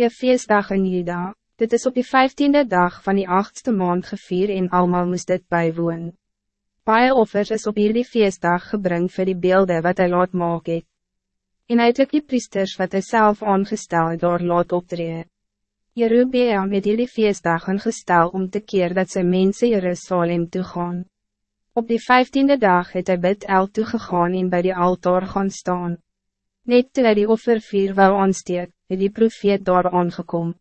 Je feestdag in Juda, dit is op die vijftiende dag van die achtste maand gevier en allemaal moest dit bijwoon. Paie offers is op hierdie feestdag gebring voor die beelden wat hij laat maak het. En uitlik die priesters wat hij zelf aangestel door laat optree. Jerubeam het hierdie feestdag ingestel om te keer dat zijn mensen Jerusalem toe gaan. Op die vijftiende dag het hy bid El toegegaan en bij die altaar gaan staan. Net toe hy die offervier wou aansteek, het die profeet daar aangekom.